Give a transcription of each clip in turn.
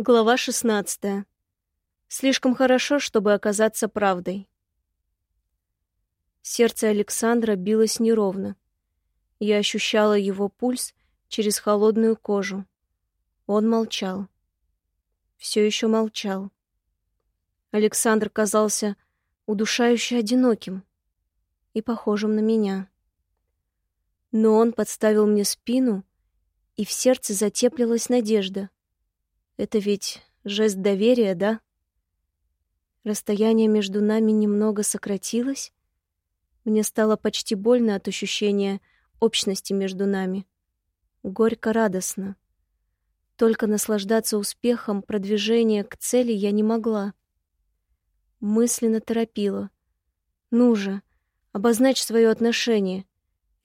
Глава 16. Слишком хорошо, чтобы оказаться правдой. Сердце Александра билось неровно. Я ощущала его пульс через холодную кожу. Он молчал. Все еще молчал. Александр казался удушающе одиноким и похожим на меня. Но он подставил мне спину, и в сердце затеплилась надежда — это ведь жест доверия, да? Расстояние между нами немного сократилось. Мне стало почти больно от ощущения общности между нами. Горько радостно. Только наслаждаться успехом продвижения к цели я не могла. Мысленно торопила. «Ну же, обозначь свое отношение.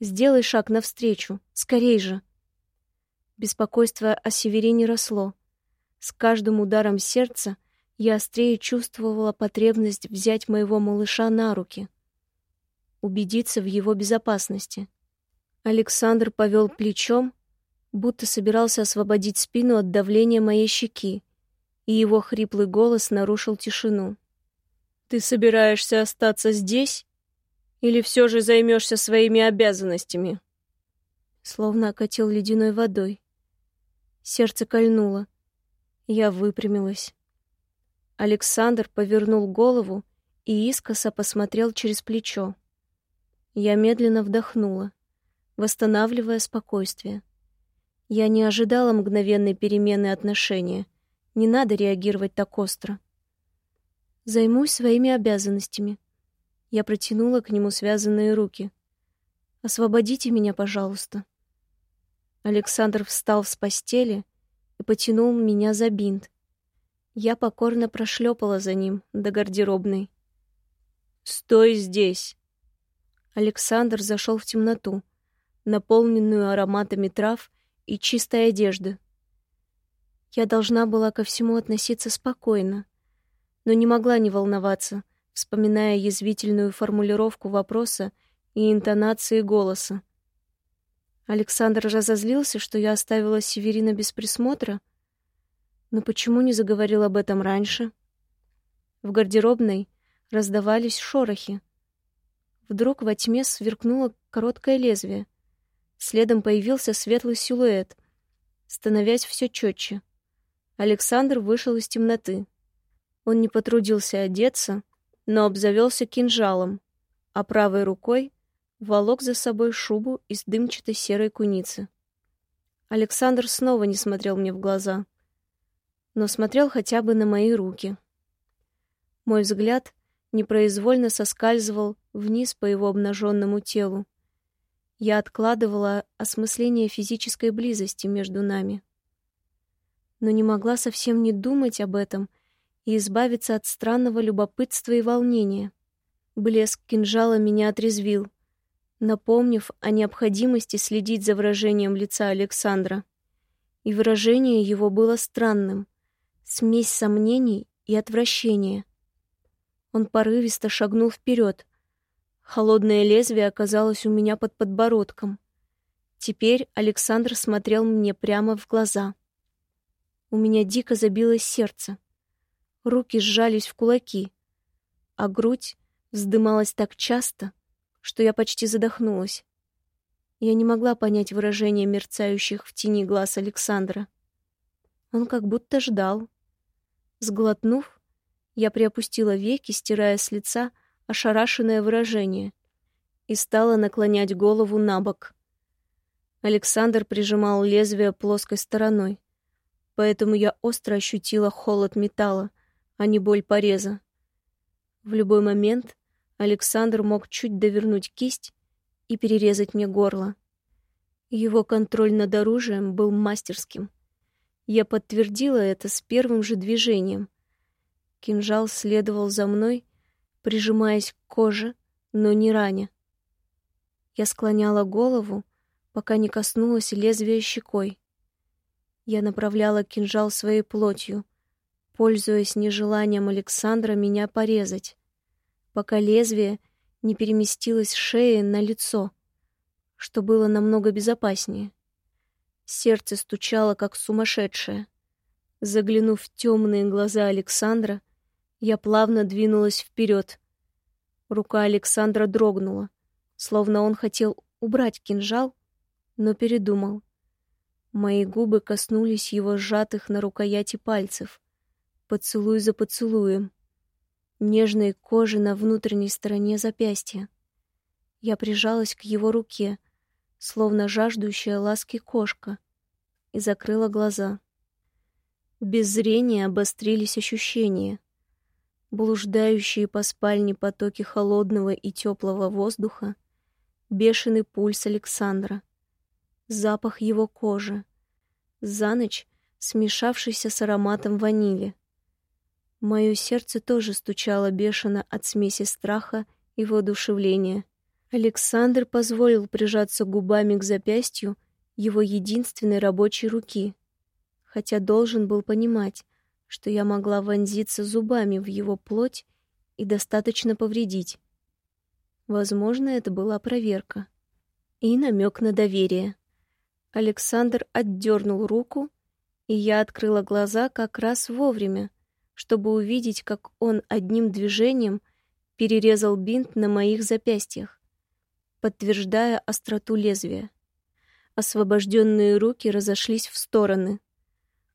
Сделай шаг навстречу. Скорей же!» Беспокойство о Северине росло. С каждым ударом сердца я острее чувствовала потребность взять моего малыша на руки, убедиться в его безопасности. Александр повел плечом, будто собирался освободить спину от давления моей щеки, и его хриплый голос нарушил тишину. «Ты собираешься остаться здесь? Или все же займешься своими обязанностями?» Словно окатил ледяной водой. Сердце кольнуло. Я выпрямилась. Александр повернул голову и искоса посмотрел через плечо. Я медленно вдохнула, восстанавливая спокойствие. Я не ожидала мгновенной перемены отношения. Не надо реагировать так остро. Займусь своими обязанностями. Я протянула к нему связанные руки. Освободите меня, пожалуйста. Александр встал с постели потянул меня за бинт. Я покорно прошлепала за ним до гардеробной. «Стой здесь!» Александр зашел в темноту, наполненную ароматами трав и чистой одежды. Я должна была ко всему относиться спокойно, но не могла не волноваться, вспоминая язвительную формулировку вопроса и интонации голоса. Александр разозлился, что я оставила Северина без присмотра. Но почему не заговорил об этом раньше? В гардеробной раздавались шорохи. Вдруг во тьме сверкнуло короткое лезвие. Следом появился светлый силуэт, становясь все четче. Александр вышел из темноты. Он не потрудился одеться, но обзавелся кинжалом, а правой рукой волок за собой шубу из дымчатой серой куницы. Александр снова не смотрел мне в глаза, но смотрел хотя бы на мои руки. Мой взгляд непроизвольно соскальзывал вниз по его обнаженному телу. Я откладывала осмысление физической близости между нами. Но не могла совсем не думать об этом и избавиться от странного любопытства и волнения. Блеск кинжала меня отрезвил напомнив о необходимости следить за выражением лица Александра. И выражение его было странным, смесь сомнений и отвращения. Он порывисто шагнул вперед. Холодное лезвие оказалось у меня под подбородком. Теперь Александр смотрел мне прямо в глаза. У меня дико забилось сердце. Руки сжались в кулаки, а грудь вздымалась так часто — что я почти задохнулась. Я не могла понять выражение мерцающих в тени глаз Александра. Он как будто ждал. Сглотнув, я приопустила веки, стирая с лица ошарашенное выражение, и стала наклонять голову на бок. Александр прижимал лезвие плоской стороной, поэтому я остро ощутила холод металла, а не боль пореза. В любой момент Александр мог чуть довернуть кисть и перерезать мне горло. Его контроль над оружием был мастерским. Я подтвердила это с первым же движением. Кинжал следовал за мной, прижимаясь к коже, но не раня. Я склоняла голову, пока не коснулась лезвия щекой. Я направляла кинжал своей плотью, пользуясь нежеланием Александра меня порезать пока лезвие не переместилось с шеи на лицо, что было намного безопаснее. Сердце стучало, как сумасшедшее. Заглянув в темные глаза Александра, я плавно двинулась вперед. Рука Александра дрогнула, словно он хотел убрать кинжал, но передумал. Мои губы коснулись его сжатых на рукояти пальцев, поцелуй за поцелуем, нежной кожи на внутренней стороне запястья. Я прижалась к его руке, словно жаждущая ласки кошка, и закрыла глаза. Без зрения обострились ощущения. Блуждающие по спальне потоки холодного и теплого воздуха, бешеный пульс Александра, запах его кожи, за ночь смешавшийся с ароматом ванили. Мое сердце тоже стучало бешено от смеси страха и воодушевления. Александр позволил прижаться губами к запястью его единственной рабочей руки, хотя должен был понимать, что я могла вонзиться зубами в его плоть и достаточно повредить. Возможно, это была проверка. И намек на доверие. Александр отдернул руку, и я открыла глаза как раз вовремя, чтобы увидеть, как он одним движением перерезал бинт на моих запястьях, подтверждая остроту лезвия. Освобожденные руки разошлись в стороны.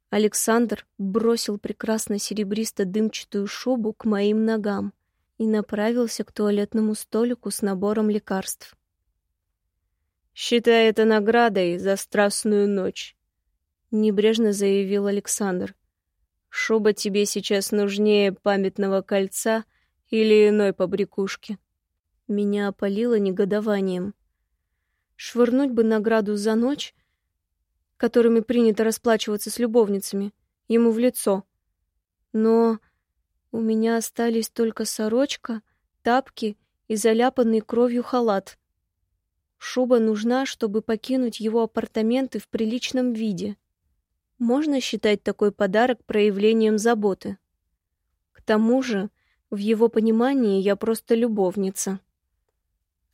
Александр бросил прекрасно серебристо-дымчатую шубу к моим ногам и направился к туалетному столику с набором лекарств. «Считай это наградой за страстную ночь», — небрежно заявил Александр. «Шуба тебе сейчас нужнее памятного кольца или иной побрякушки». Меня опалило негодованием. Швырнуть бы награду за ночь, которыми принято расплачиваться с любовницами, ему в лицо. Но у меня остались только сорочка, тапки и заляпанный кровью халат. Шуба нужна, чтобы покинуть его апартаменты в приличном виде. Можно считать такой подарок проявлением заботы. К тому же, в его понимании я просто любовница.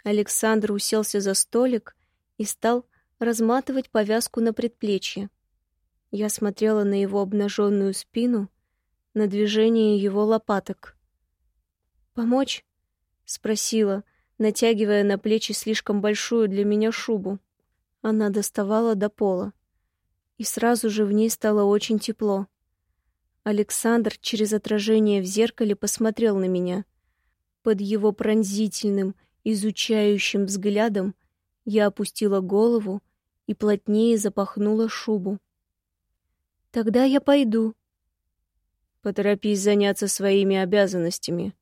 Александр уселся за столик и стал разматывать повязку на предплечье. Я смотрела на его обнаженную спину, на движение его лопаток. «Помочь?» — спросила, натягивая на плечи слишком большую для меня шубу. Она доставала до пола, и сразу же в ней стало очень тепло. Александр через отражение в зеркале посмотрел на меня. Под его пронзительным, Изучающим взглядом я опустила голову и плотнее запахнула шубу. «Тогда я пойду». «Поторопись заняться своими обязанностями».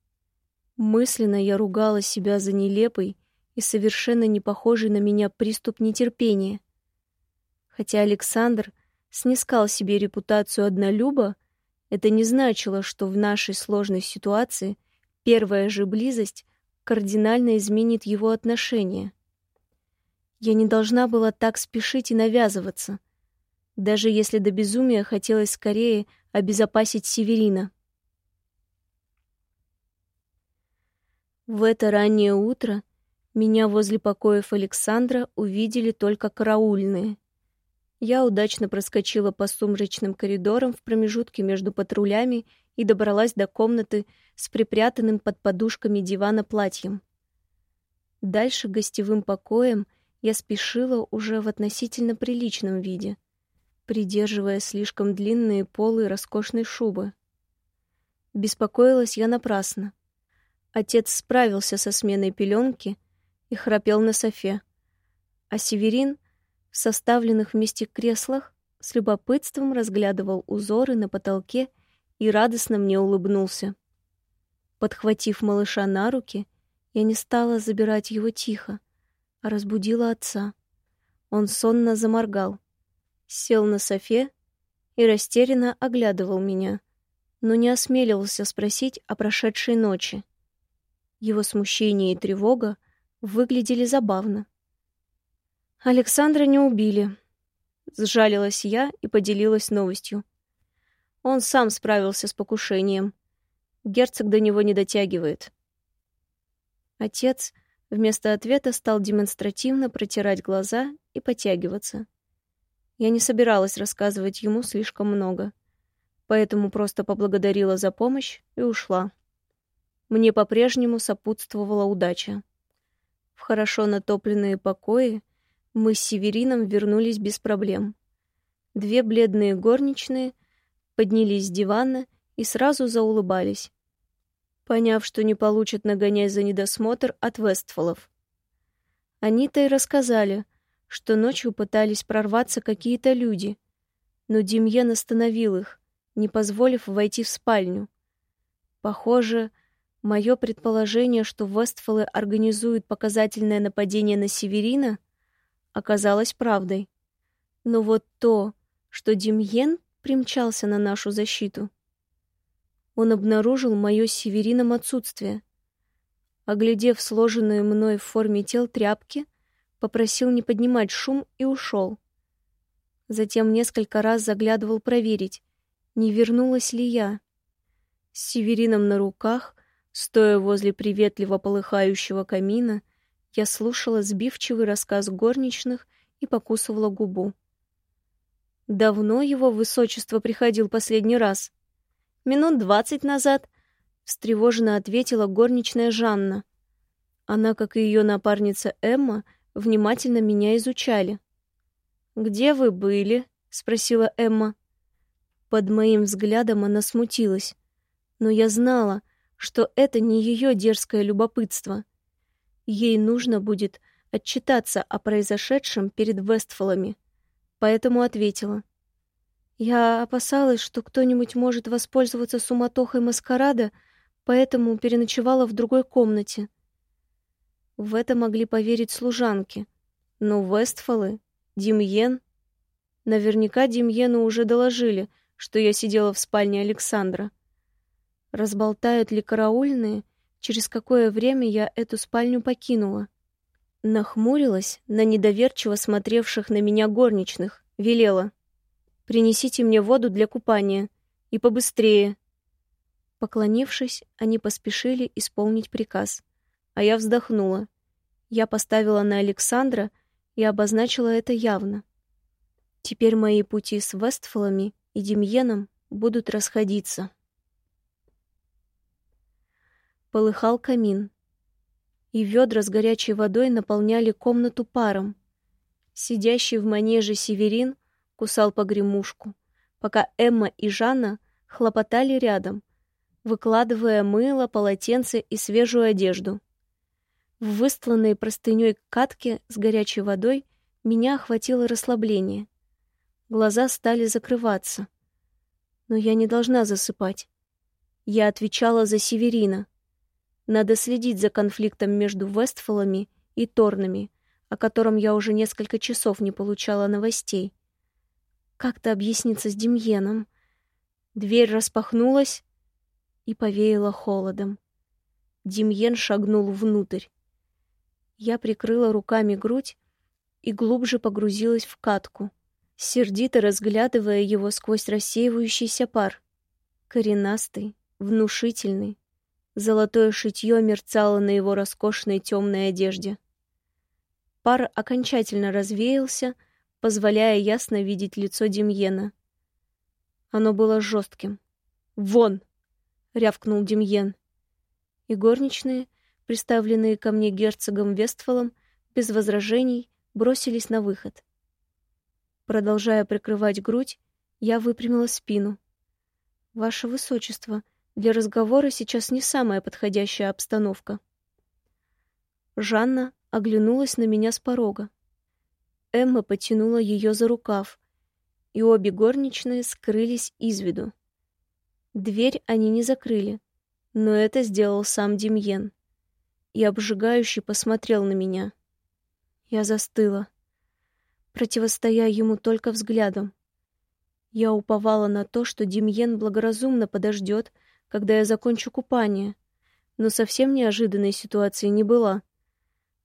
Мысленно я ругала себя за нелепый и совершенно не похожий на меня приступ нетерпения. Хотя Александр снискал себе репутацию однолюба, это не значило, что в нашей сложной ситуации первая же близость кардинально изменит его отношение. Я не должна была так спешить и навязываться, даже если до безумия хотелось скорее обезопасить Северина. В это раннее утро меня возле покоев Александра увидели только караульные. Я удачно проскочила по сумрачным коридорам в промежутке между патрулями и добралась до комнаты с припрятанным под подушками дивана платьем. Дальше гостевым покоем я спешила уже в относительно приличном виде, придерживая слишком длинные полы роскошной шубы. Беспокоилась я напрасно. Отец справился со сменой пеленки и храпел на софе, а Северин в составленных вместе креслах с любопытством разглядывал узоры на потолке и радостно мне улыбнулся. Подхватив малыша на руки, я не стала забирать его тихо, а разбудила отца. Он сонно заморгал, сел на софе и растерянно оглядывал меня, но не осмеливался спросить о прошедшей ночи. Его смущение и тревога выглядели забавно. Александра не убили. Сжалилась я и поделилась новостью. Он сам справился с покушением. Герцог до него не дотягивает. Отец вместо ответа стал демонстративно протирать глаза и потягиваться. Я не собиралась рассказывать ему слишком много. поэтому просто поблагодарила за помощь и ушла. Мне по-прежнему сопутствовала удача. В хорошо натопленные покои мы с Северином вернулись без проблем. Две бледные горничные поднялись с дивана и сразу заулыбались, поняв, что не получат нагонять за недосмотр от Вестфолов. Они-то и рассказали, что ночью пытались прорваться какие-то люди, но Демьен остановил их, не позволив войти в спальню. Похоже, мое предположение, что Вестфолы организуют показательное нападение на Северина, оказалось правдой. Но вот то, что Демьен примчался на нашу защиту, он обнаружил мое с Северином отсутствие. Оглядев сложенные мной в форме тел тряпки, попросил не поднимать шум и ушел. Затем несколько раз заглядывал проверить, не вернулась ли я. С Северином на руках, стоя возле приветливо полыхающего камина, я слушала сбивчивый рассказ горничных и покусывала губу. Давно его высочество приходил последний раз. Минут двадцать назад, встревоженно ответила горничная Жанна. Она, как и ее напарница Эмма, внимательно меня изучали. «Где вы были?» — спросила Эмма. Под моим взглядом она смутилась, но я знала, что это не ее дерзкое любопытство. Ей нужно будет отчитаться о произошедшем перед Вестфолами, поэтому ответила. Я опасалась, что кто-нибудь может воспользоваться суматохой маскарада, поэтому переночевала в другой комнате. В это могли поверить служанки. Но Вестфолы, Демьен... Наверняка Демьену уже доложили, что я сидела в спальне Александра. Разболтают ли караульные, через какое время я эту спальню покинула? Нахмурилась на недоверчиво смотревших на меня горничных, велела. «Принесите мне воду для купания. И побыстрее». Поклонившись, они поспешили исполнить приказ, а я вздохнула. Я поставила на Александра и обозначила это явно. Теперь мои пути с Вестфолами и Демьеном будут расходиться. Полыхал камин, и ведра с горячей водой наполняли комнату паром. Сидящий в манеже Северин кусал погремушку, пока Эмма и Жанна хлопотали рядом, выкладывая мыло, полотенце и свежую одежду. В выстланной простыней катке с горячей водой меня охватило расслабление. Глаза стали закрываться. Но я не должна засыпать. Я отвечала за Северина. Надо следить за конфликтом между Вестфолами и Торнами, о котором я уже несколько часов не получала новостей. Как-то объясниться с Демьеном. Дверь распахнулась и повеяла холодом. Демьен шагнул внутрь. Я прикрыла руками грудь и глубже погрузилась в катку сердито разглядывая его сквозь рассеивающийся пар. Коренастый, внушительный. Золотое шитье мерцало на его роскошной темной одежде. Пар окончательно развеялся, позволяя ясно видеть лицо Демьена. Оно было жестким. «Вон!» — рявкнул Демьен. И горничные, приставленные ко мне герцогом Вестфалом, без возражений бросились на выход. Продолжая прикрывать грудь, я выпрямила спину. «Ваше Высочество, для разговора сейчас не самая подходящая обстановка». Жанна оглянулась на меня с порога. Эмма потянула ее за рукав, и обе горничные скрылись из виду. Дверь они не закрыли, но это сделал сам Демьен. И обжигающе посмотрел на меня. Я застыла противостоя ему только взглядом. Я уповала на то, что Демьен благоразумно подождет, когда я закончу купание, но совсем неожиданной ситуации не была.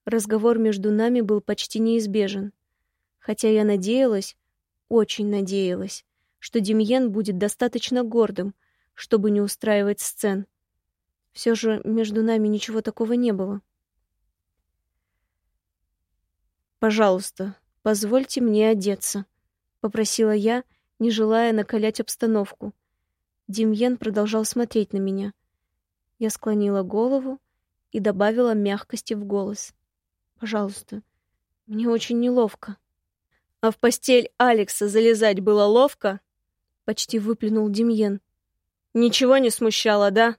Разговор между нами был почти неизбежен, хотя я надеялась, очень надеялась, что Демьен будет достаточно гордым, чтобы не устраивать сцен. Все же между нами ничего такого не было. «Пожалуйста, «Позвольте мне одеться», — попросила я, не желая накалять обстановку. Демьен продолжал смотреть на меня. Я склонила голову и добавила мягкости в голос. «Пожалуйста, мне очень неловко». «А в постель Алекса залезать было ловко?» Почти выплюнул Демьен. «Ничего не смущало, да?»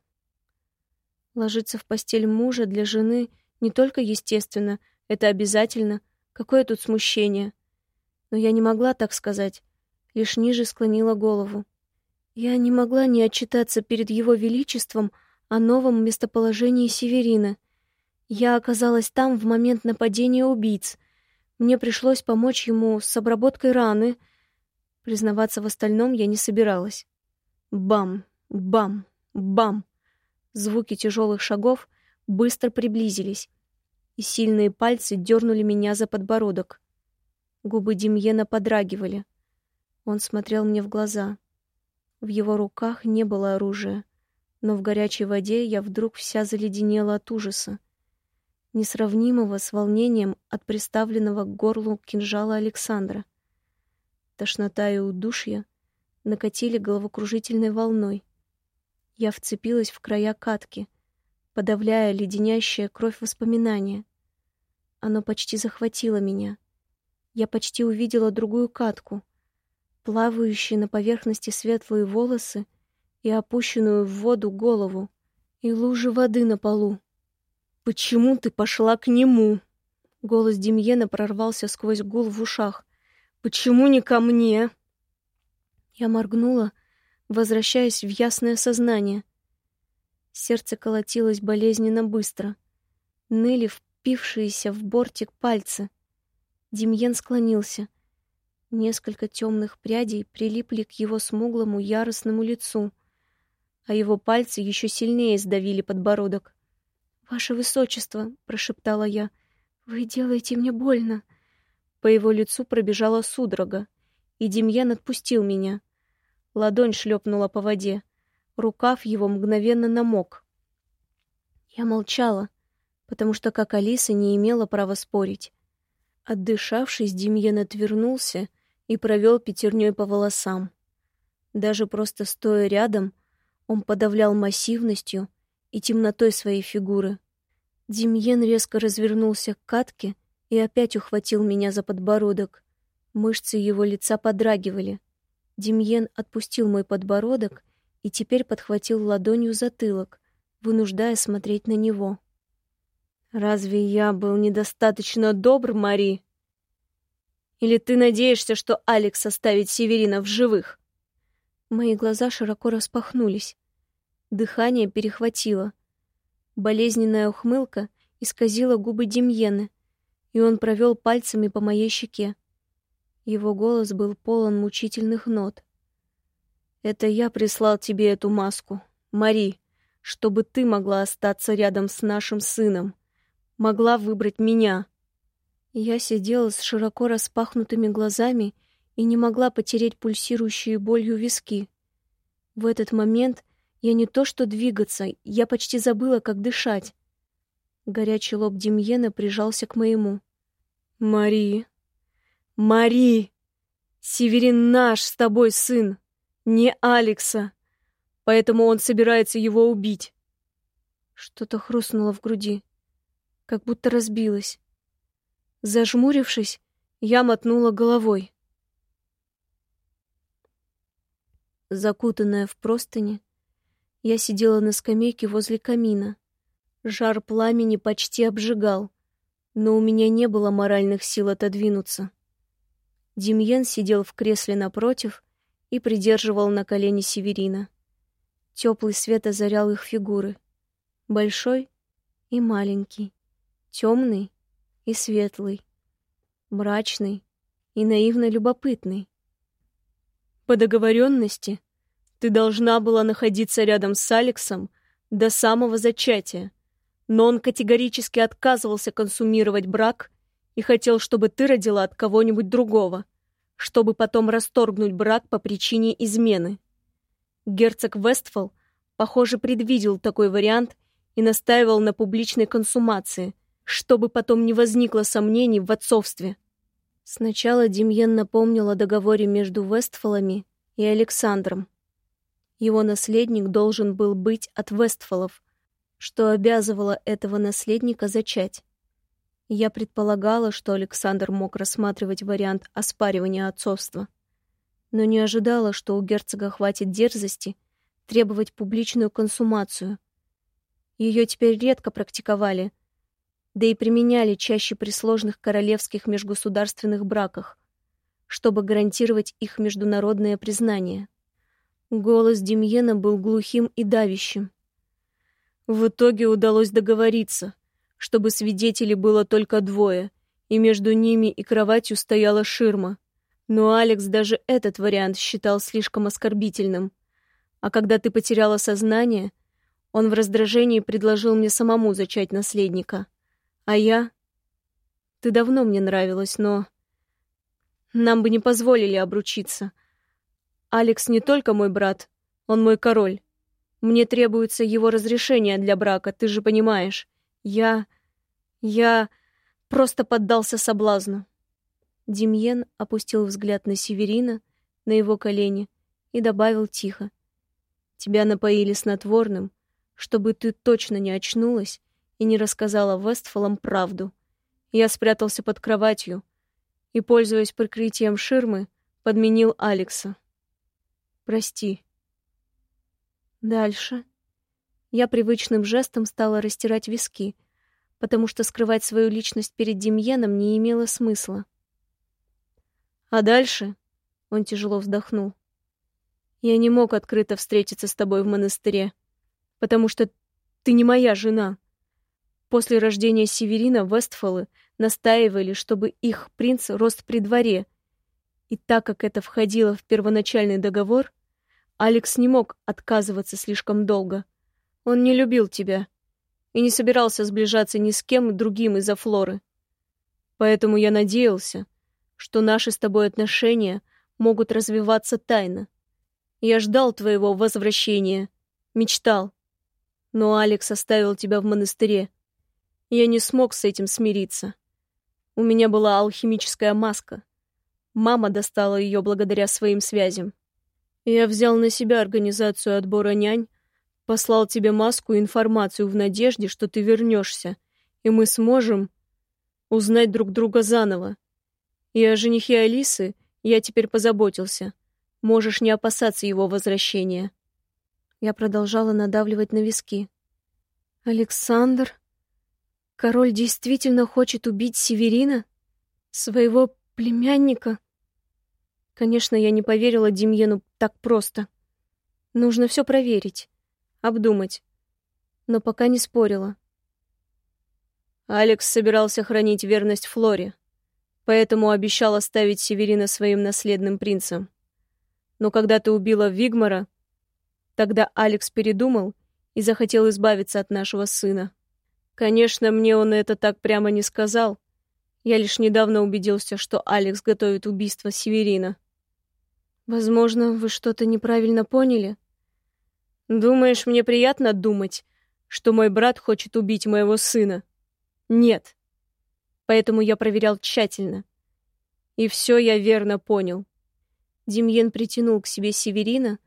Ложиться в постель мужа для жены не только естественно, это обязательно. Какое тут смущение? Но я не могла так сказать, лишь ниже склонила голову. Я не могла не отчитаться перед его величеством о новом местоположении Северина. Я оказалась там в момент нападения убийц. Мне пришлось помочь ему с обработкой раны. Признаваться в остальном я не собиралась. Бам, бам, бам. Звуки тяжелых шагов быстро приблизились, и сильные пальцы дернули меня за подбородок. Губы Демьена подрагивали. Он смотрел мне в глаза. В его руках не было оружия, но в горячей воде я вдруг вся заледенела от ужаса, несравнимого с волнением от приставленного к горлу кинжала Александра. Тошнота и удушье накатили головокружительной волной. Я вцепилась в края катки, подавляя леденящая кровь воспоминания. Оно почти захватило меня. Я почти увидела другую катку, плавающие на поверхности светлые волосы и опущенную в воду голову, и лужи воды на полу. «Почему ты пошла к нему?» Голос Демьена прорвался сквозь гул в ушах. «Почему не ко мне?» Я моргнула, возвращаясь в ясное сознание. Сердце колотилось болезненно быстро. Ныли впившиеся в бортик пальцы. Демьен склонился. Несколько темных прядей прилипли к его смуглому яростному лицу, а его пальцы еще сильнее сдавили подбородок. «Ваше Высочество!» — прошептала я. «Вы делаете мне больно!» По его лицу пробежала судорога, и Демьян отпустил меня. Ладонь шлепнула по воде. Рукав его мгновенно намок. Я молчала, потому что, как Алиса, не имела права спорить. Отдышавшись, Демьен отвернулся и провел пятерней по волосам. Даже просто стоя рядом, он подавлял массивностью и темнотой своей фигуры. Демьен резко развернулся к катке и опять ухватил меня за подбородок. Мышцы его лица подрагивали. Демьен отпустил мой подбородок и теперь подхватил ладонью затылок, вынуждая смотреть на него. «Разве я был недостаточно добр, Мари? Или ты надеешься, что Алекс оставит Северина в живых?» Мои глаза широко распахнулись. Дыхание перехватило. Болезненная ухмылка исказила губы Демьены, и он провел пальцами по моей щеке. Его голос был полон мучительных нот. «Это я прислал тебе эту маску, Мари, чтобы ты могла остаться рядом с нашим сыном, могла выбрать меня». Я сидела с широко распахнутыми глазами и не могла потереть пульсирующие болью виски. В этот момент я не то что двигаться, я почти забыла, как дышать. Горячий лоб Демьена прижался к моему. «Мари!» Мари! Северин наш с тобой сын, не Алекса. Поэтому он собирается его убить. Что-то хрустнуло в груди, как будто разбилось. Зажмурившись, я мотнула головой. Закутанная в простыни, я сидела на скамейке возле камина. Жар пламени почти обжигал, но у меня не было моральных сил отодвинуться. Демьен сидел в кресле напротив и придерживал на колени Северина. Теплый свет озарял их фигуры. Большой и маленький, темный и светлый, мрачный и наивно любопытный. По договоренности ты должна была находиться рядом с Алексом до самого зачатия, но он категорически отказывался консумировать брак и хотел, чтобы ты родила от кого-нибудь другого, чтобы потом расторгнуть брак по причине измены. Герцог Вестфол, похоже, предвидел такой вариант и настаивал на публичной консумации, чтобы потом не возникло сомнений в отцовстве. Сначала Демьен напомнил о договоре между Вестфолами и Александром. Его наследник должен был быть от Вестфолов, что обязывало этого наследника зачать. Я предполагала, что Александр мог рассматривать вариант оспаривания отцовства, но не ожидала, что у герцога хватит дерзости требовать публичную консумацию. Ее теперь редко практиковали, да и применяли чаще при сложных королевских межгосударственных браках, чтобы гарантировать их международное признание. Голос Демьена был глухим и давящим. В итоге удалось договориться, чтобы свидетелей было только двое, и между ними и кроватью стояла ширма. Но Алекс даже этот вариант считал слишком оскорбительным. А когда ты потеряла сознание, он в раздражении предложил мне самому зачать наследника. А я... Ты давно мне нравилась, но... Нам бы не позволили обручиться. Алекс не только мой брат, он мой король. Мне требуется его разрешение для брака, ты же понимаешь. Я... я... просто поддался соблазну. Демьен опустил взгляд на Северина, на его колени, и добавил тихо. «Тебя напоили снотворным, чтобы ты точно не очнулась и не рассказала Вестфалам правду. Я спрятался под кроватью и, пользуясь прикрытием ширмы, подменил Алекса. Прости». Дальше. Я привычным жестом стала растирать виски, потому что скрывать свою личность перед Демьеном не имело смысла. А дальше он тяжело вздохнул. Я не мог открыто встретиться с тобой в монастыре, потому что ты не моя жена. После рождения Северина Вестфолы настаивали, чтобы их принц рос при дворе, и так как это входило в первоначальный договор, Алекс не мог отказываться слишком долго. Он не любил тебя и не собирался сближаться ни с кем другим из-за Флоры. Поэтому я надеялся, что наши с тобой отношения могут развиваться тайно. Я ждал твоего возвращения, мечтал. Но Алекс оставил тебя в монастыре. Я не смог с этим смириться. У меня была алхимическая маска. Мама достала ее благодаря своим связям. Я взял на себя организацию отбора нянь, послал тебе маску и информацию в надежде, что ты вернешься, и мы сможем узнать друг друга заново. И о женихе Алисы я теперь позаботился. Можешь не опасаться его возвращения. Я продолжала надавливать на виски. Александр? Король действительно хочет убить Северина? Своего племянника? Конечно, я не поверила Демьену так просто. Нужно все проверить, обдумать. Но пока не спорила. Алекс собирался хранить верность Флоре, поэтому обещал оставить Северина своим наследным принцем. Но когда ты убила Вигмара, тогда Алекс передумал и захотел избавиться от нашего сына. Конечно, мне он это так прямо не сказал. Я лишь недавно убедился, что Алекс готовит убийство Северина. Возможно, вы что-то неправильно поняли. Думаешь, мне приятно думать, что мой брат хочет убить моего сына? Нет. Поэтому я проверял тщательно. И все я верно понял. Демьен притянул к себе Северина,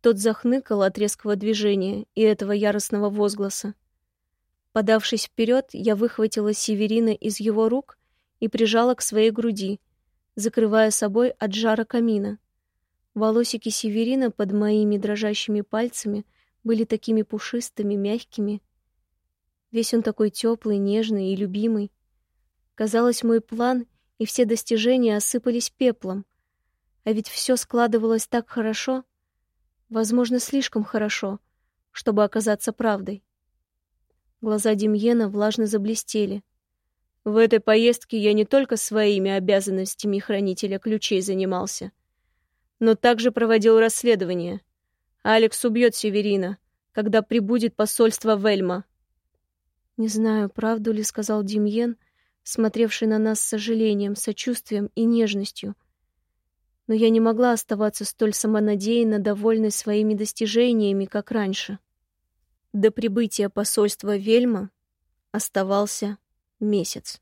тот захныкал от резкого движения и этого яростного возгласа. Подавшись вперед, я выхватила Северина из его рук и прижала к своей груди, закрывая собой от жара камина. Волосики Северина под моими дрожащими пальцами были такими пушистыми, мягкими. Весь он такой теплый, нежный и любимый. Казалось, мой план и все достижения осыпались пеплом. А ведь все складывалось так хорошо, возможно, слишком хорошо, чтобы оказаться правдой. Глаза Демьена влажно заблестели. В этой поездке я не только своими обязанностями хранителя ключей занимался, но также проводил расследование. Алекс убьет Северина, когда прибудет посольство Вельма. Не знаю, правду ли сказал Демьен, смотревший на нас с сожалением, сочувствием и нежностью. Но я не могла оставаться столь самонадеянно довольной своими достижениями, как раньше. До прибытия посольства Вельма оставался месяц.